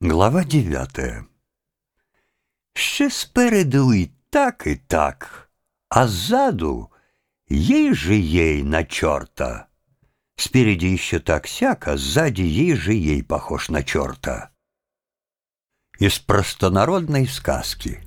Глава дев'ятая. Ще спереду і так, і так, а сзаду ей же ей на черта. Спереди еще так-сяк, а сзади ей же ей похож на черта. Из простонародной сказки.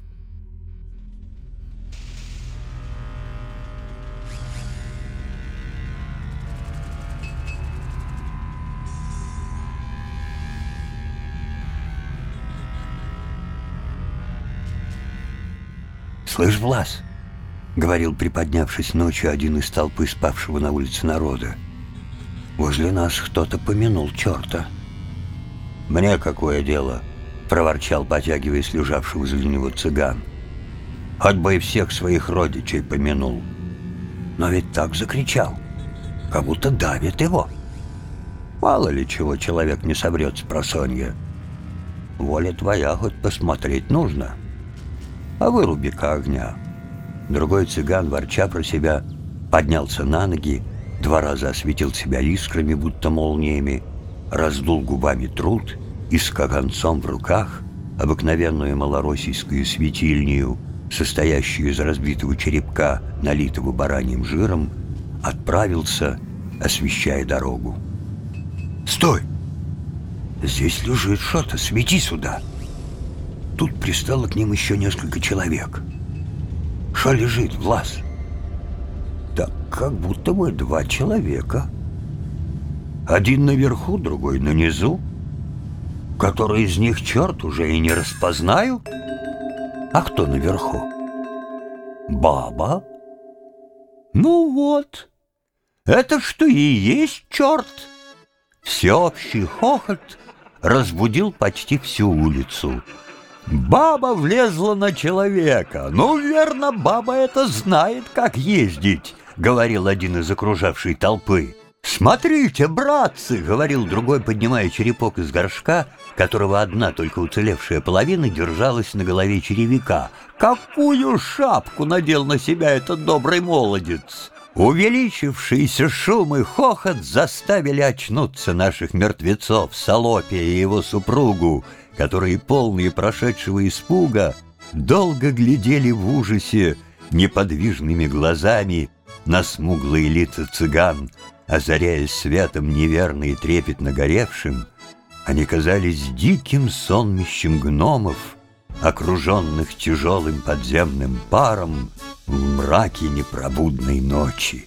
«Слышь, Влас!» — говорил, приподнявшись ночью один из толпы спавшего на улице народа. «Возле нас кто-то помянул черта». «Мне какое дело?» — проворчал, потягиваясь лежавший возле него цыган. «Хоть бы и всех своих родичей помянул». Но ведь так закричал, как будто давит его. Мало ли чего человек не соврет с просонья. Воля твоя хоть посмотреть нужно» а выруби-ка огня». Другой цыган, ворча про себя, поднялся на ноги, два раза осветил себя искрами, будто молниями, раздул губами труд и с каганцом в руках, обыкновенную малороссийскую светильню, состоящую из разбитого черепка, налитого бараньим жиром, отправился, освещая дорогу. «Стой! Здесь лежит что-то, свети сюда!» Тут пристало к ним еще несколько человек. Что лежит, Влас? Так как будто бы два человека. Один наверху, другой на низу. Который из них черт уже и не распознаю. А кто наверху? Баба? Ну вот, это что и есть черт. Всеобщий хохот разбудил почти всю улицу. Баба влезла на человека. Ну, верно, баба это знает, как ездить, говорил один из окружавшей толпы. «Смотрите, братцы!» — говорил другой, поднимая черепок из горшка, которого одна только уцелевшая половина держалась на голове черевика. «Какую шапку надел на себя этот добрый молодец!» Увеличившийся шум и хохот заставили очнуться наших мертвецов, Солопия и его супругу, которые, полные прошедшего испуга, долго глядели в ужасе неподвижными глазами на смуглые лица цыган, озаряясь светом неверно и трепетно горевшим, они казались диким сонмищем гномов, окруженных тяжелым подземным паром в мраке непробудной ночи.